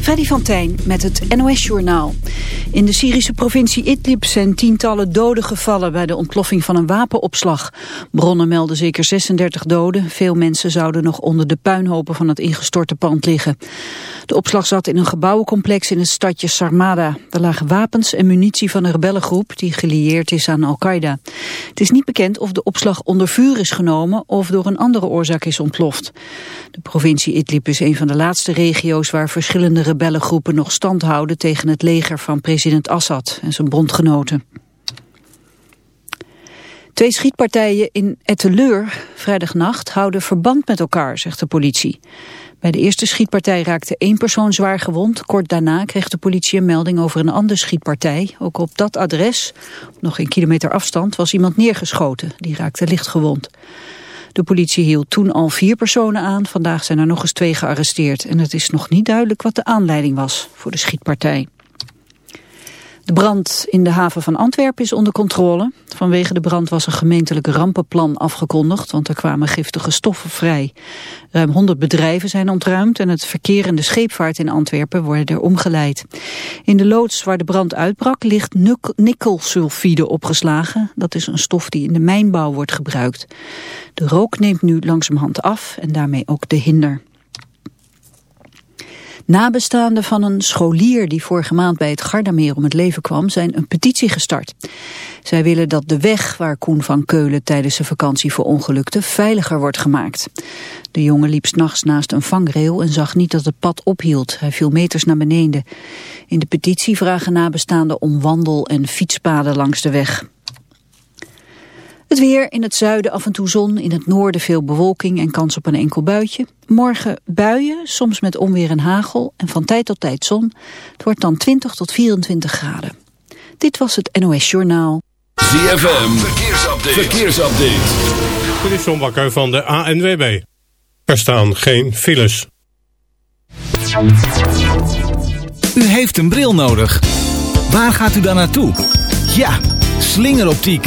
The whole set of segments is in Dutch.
Freddy van Tijn met het NOS-journaal. In de Syrische provincie Idlib zijn tientallen doden gevallen... bij de ontploffing van een wapenopslag. Bronnen melden zeker 36 doden. Veel mensen zouden nog onder de puinhopen van het ingestorte pand liggen. De opslag zat in een gebouwencomplex in het stadje Sarmada. Er lagen wapens en munitie van een rebellengroep... die gelieerd is aan Al-Qaeda. Het is niet bekend of de opslag onder vuur is genomen... of door een andere oorzaak is ontploft. De provincie Idlib is een van de laatste regio's... waar verschillende rebellengroepen nog stand houden tegen het leger van president Assad en zijn bondgenoten. Twee schietpartijen in Etteleur vrijdagnacht houden verband met elkaar, zegt de politie. Bij de eerste schietpartij raakte één persoon zwaar gewond. Kort daarna kreeg de politie een melding over een andere schietpartij. Ook op dat adres, nog een kilometer afstand, was iemand neergeschoten. Die raakte licht gewond. De politie hield toen al vier personen aan. Vandaag zijn er nog eens twee gearresteerd. En het is nog niet duidelijk wat de aanleiding was voor de schietpartij. De brand in de haven van Antwerpen is onder controle. Vanwege de brand was een gemeentelijk rampenplan afgekondigd, want er kwamen giftige stoffen vrij. Ruim 100 bedrijven zijn ontruimd en het verkeer en de scheepvaart in Antwerpen worden er omgeleid. In de loods waar de brand uitbrak ligt nikkelsulfide opgeslagen. Dat is een stof die in de mijnbouw wordt gebruikt. De rook neemt nu langzamerhand af en daarmee ook de hinder. Nabestaanden van een scholier die vorige maand bij het Gardameer om het leven kwam, zijn een petitie gestart. Zij willen dat de weg waar Koen van Keulen tijdens zijn vakantie verongelukte veiliger wordt gemaakt. De jongen liep s'nachts naast een vangrail en zag niet dat het pad ophield. Hij viel meters naar beneden. In de petitie vragen nabestaanden om wandel- en fietspaden langs de weg. Het weer in het zuiden af en toe zon, in het noorden veel bewolking en kans op een enkel buitje. Morgen buien, soms met onweer en hagel en van tijd tot tijd zon. Het wordt dan 20 tot 24 graden. Dit was het NOS Journaal. ZFM, verkeersupdate. verkeersupdate. Dit is John Bakker van de ANWB. Er staan geen files. U heeft een bril nodig. Waar gaat u dan naartoe? Ja, slingeroptiek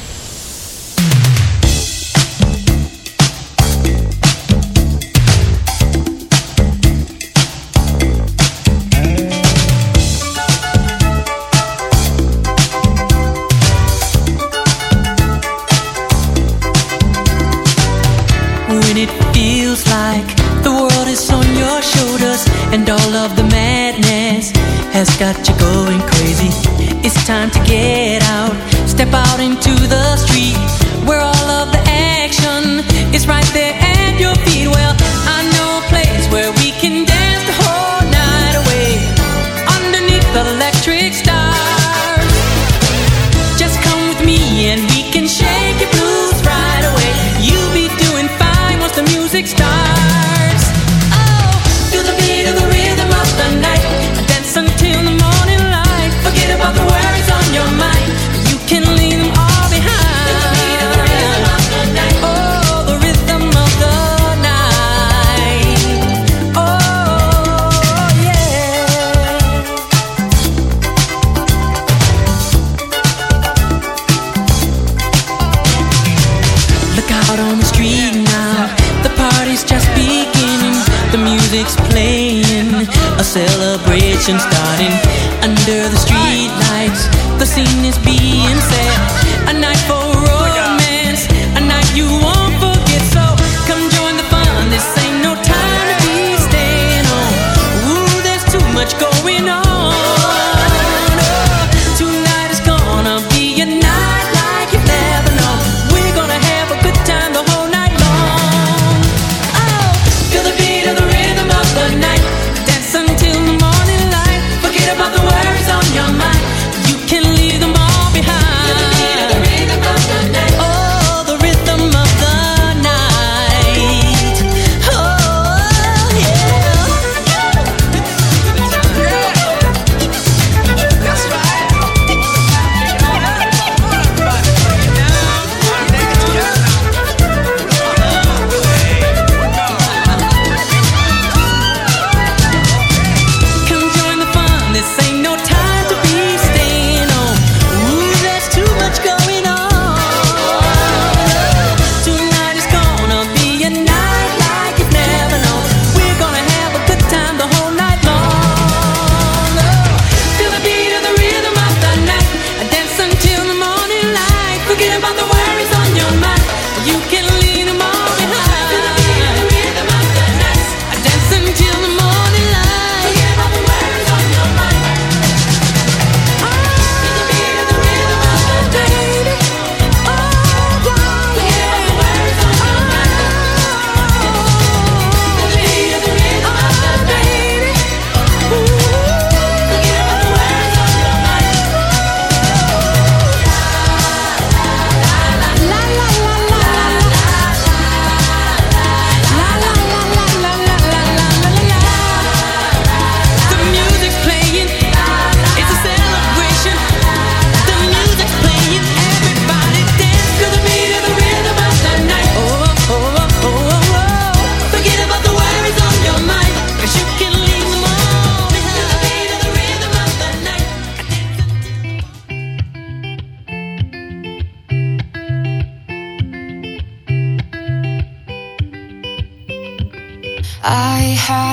Has got you going crazy. It's time to get out, step out into kitchen style.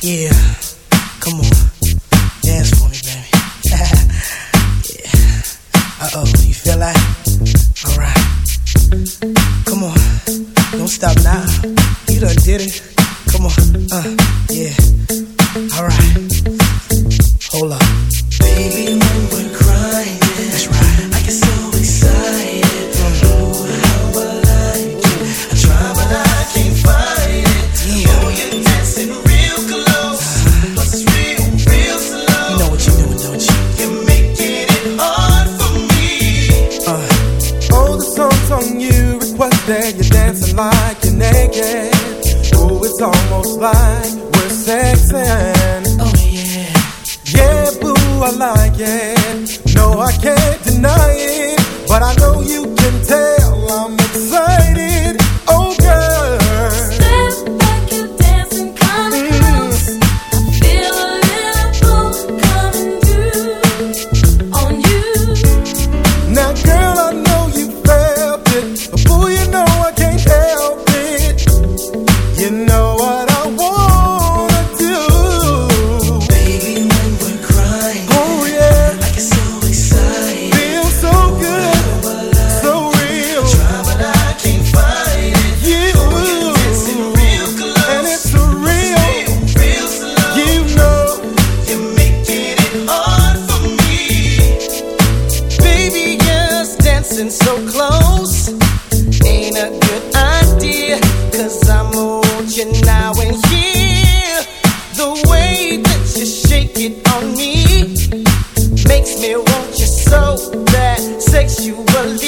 Yeah. you believe.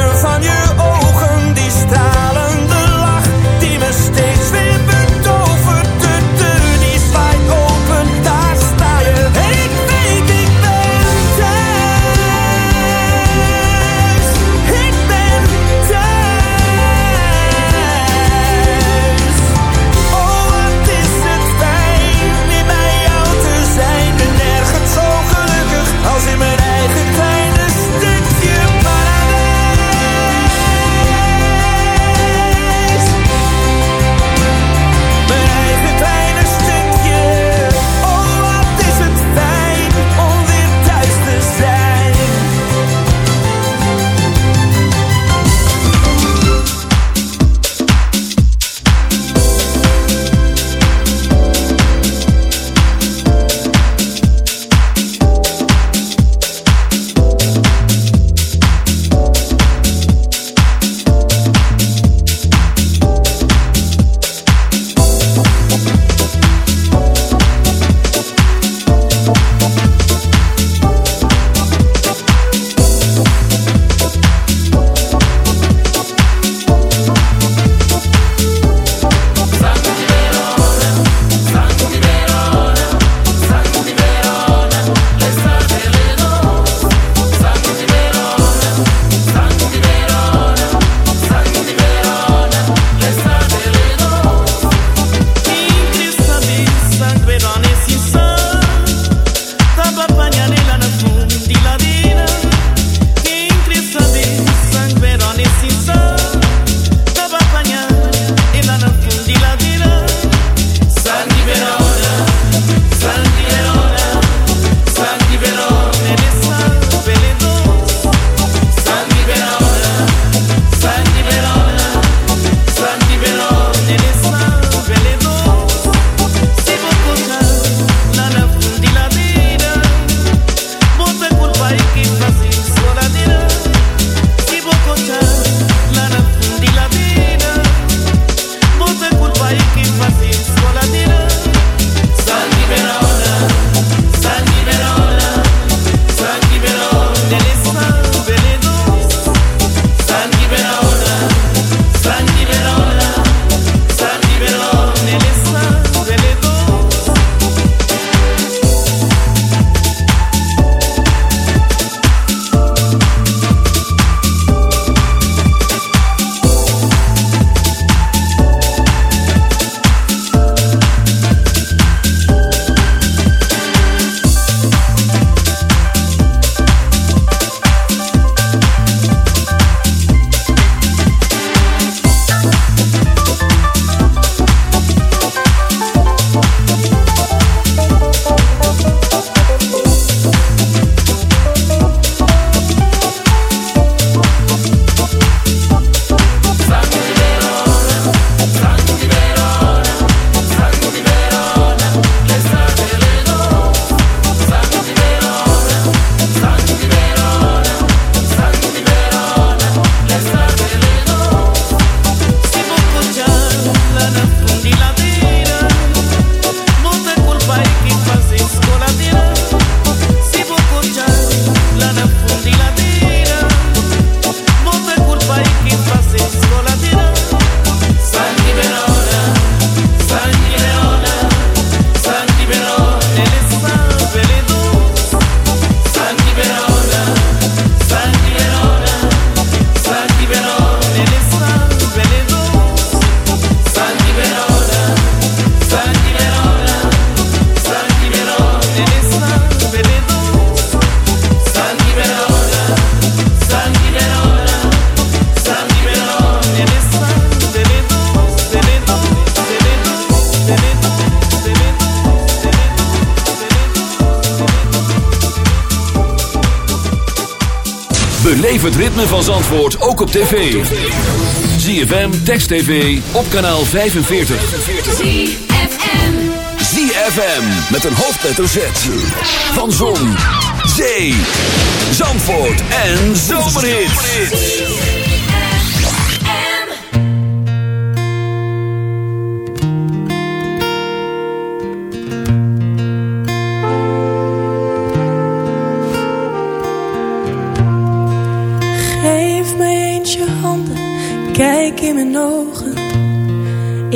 Text TV, op kanaal 45. ZFM. ZFM, met een hoofdletter Z. Van Zon, Zee, Zandvoort en Zomerhits.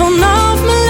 Vanaf mijn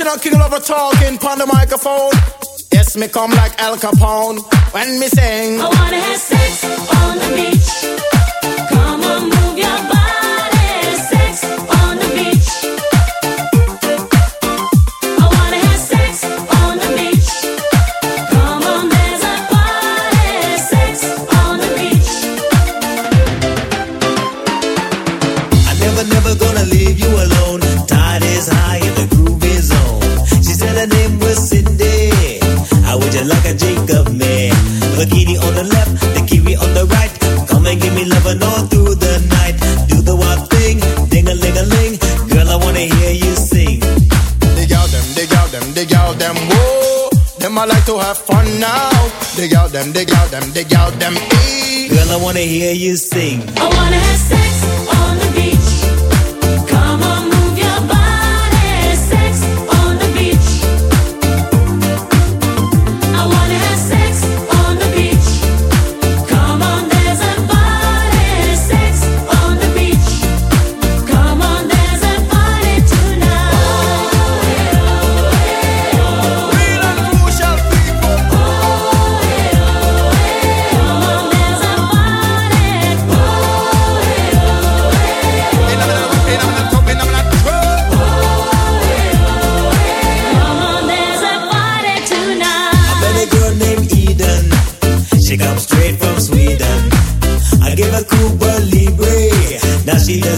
Original king lover talking on the microphone. Yes, me come like Al Capone when me sing. I wanna have sex on the beach. I like to have fun now. Dig out them, dig out them, dig out them. E. Girl, I wanna hear you sing. I wanna have sex on the beach.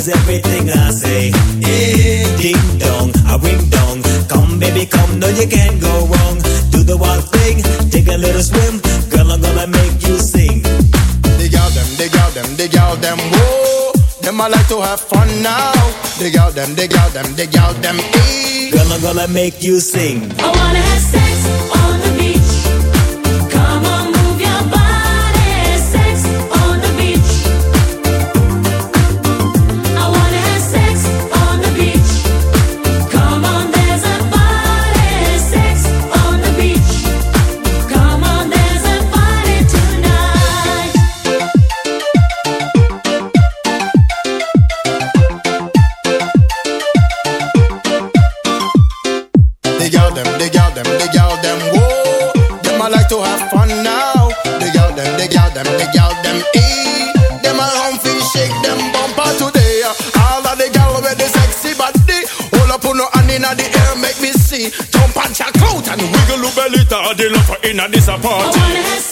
Now everything I say. Eh, ding dong, a ring dong. Come, baby, come, no, you can't go wrong. Do the wild thing, take a little swim. Girl, I'm gonna make you sing. Dig out them, dig out them, dig out them. Whoa, them I like to have fun now. Dig out them, dig out them, dig out them. E. Girl, I'm gonna make you sing. I wanna have sex body love her in a this party.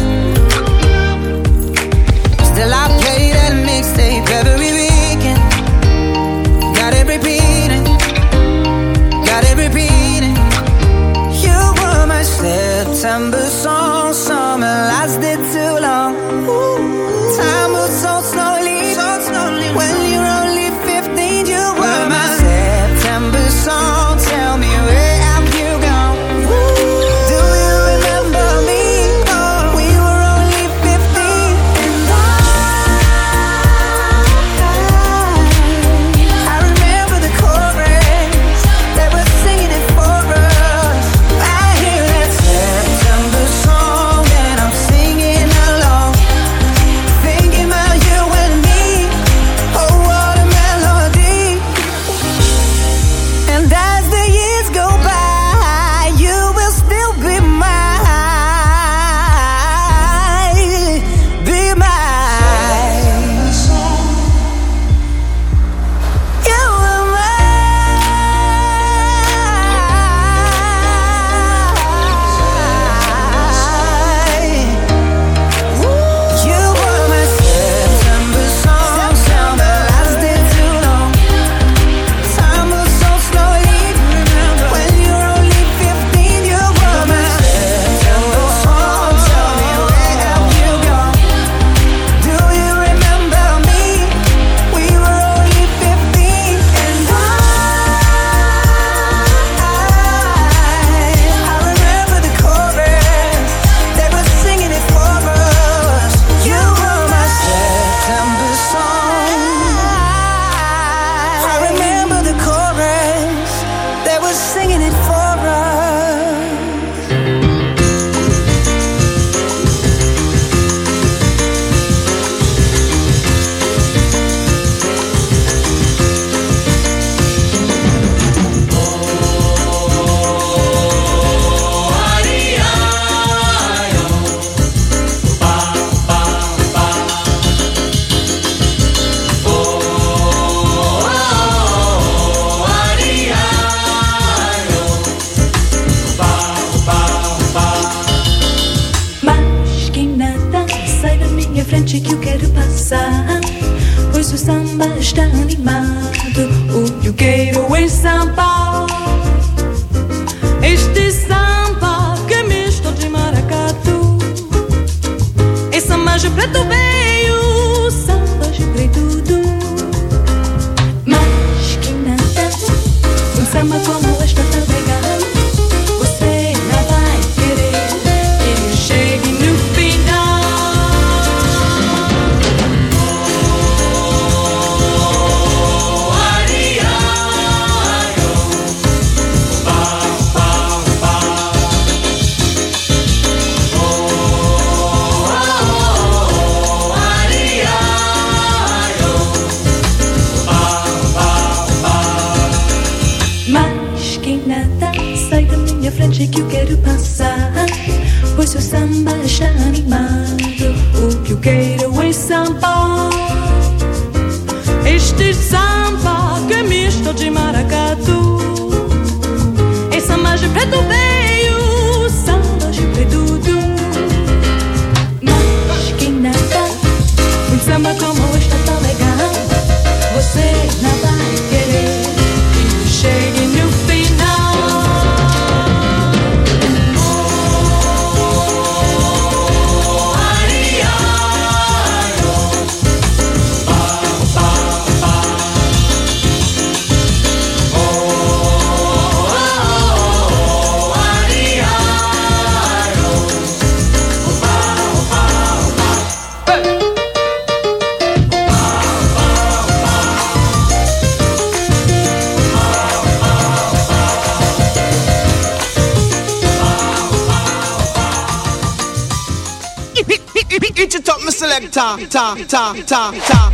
December song. 那么光 ta, ta, ta, ta, ta.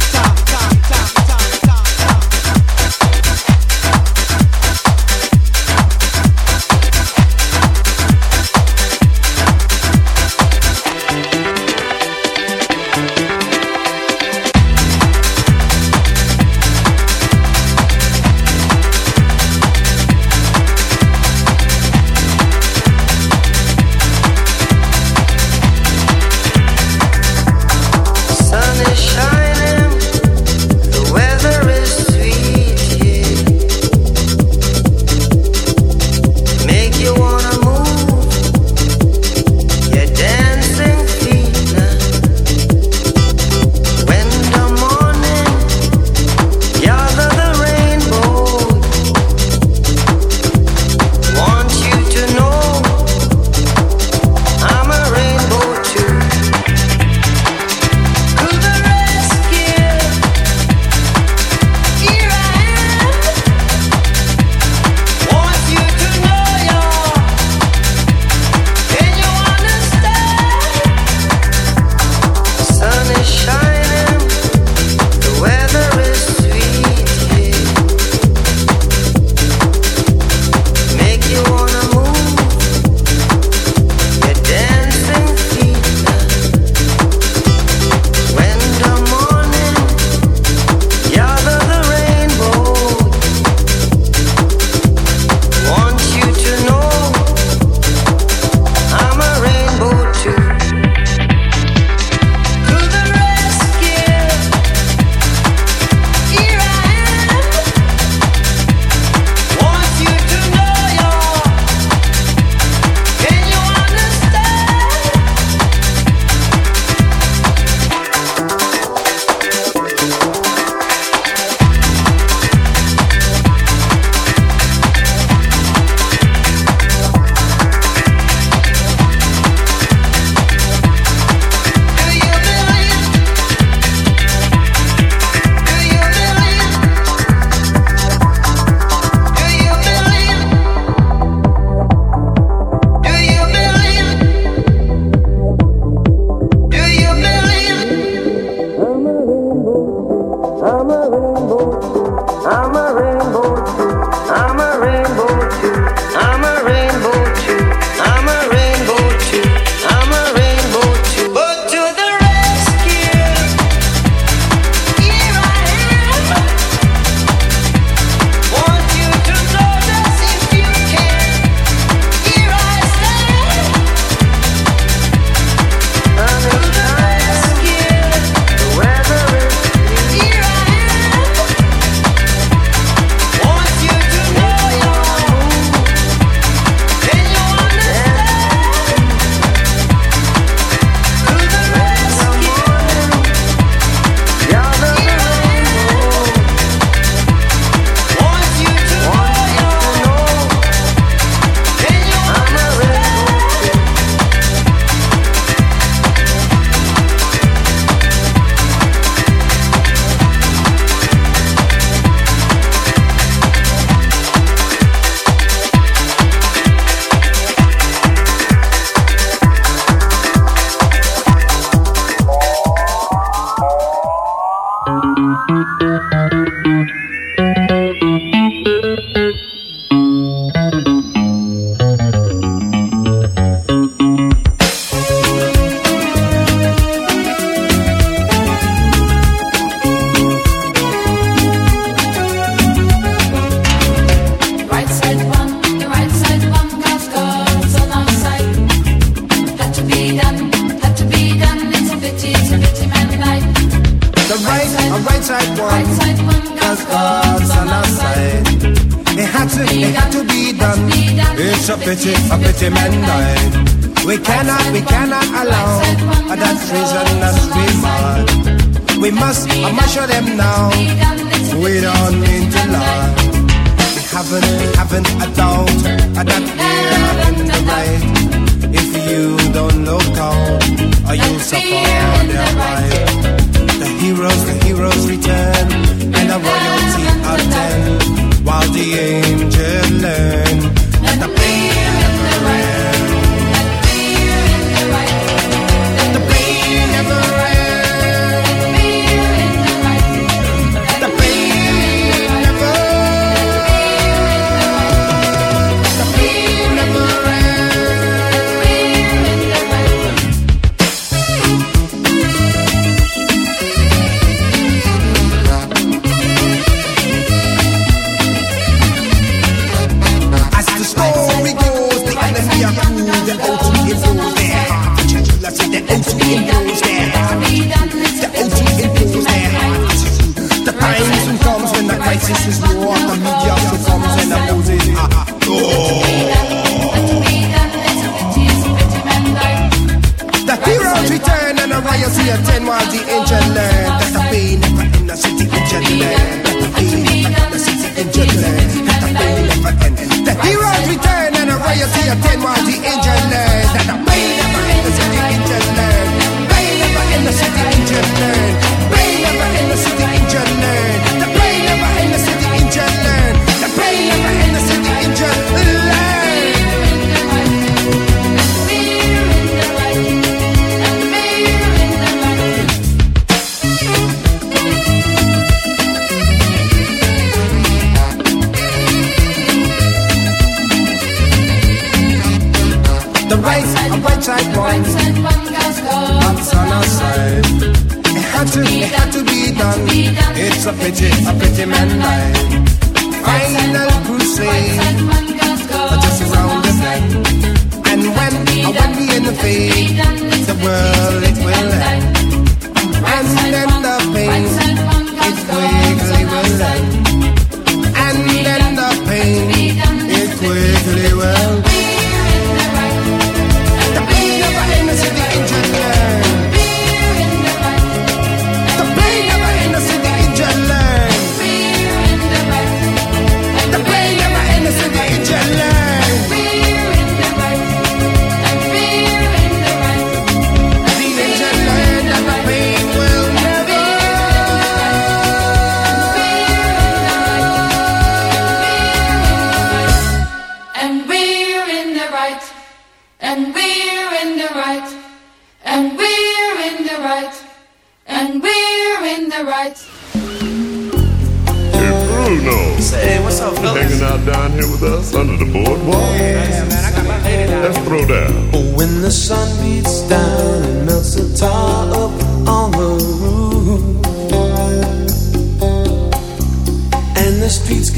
attend while the angel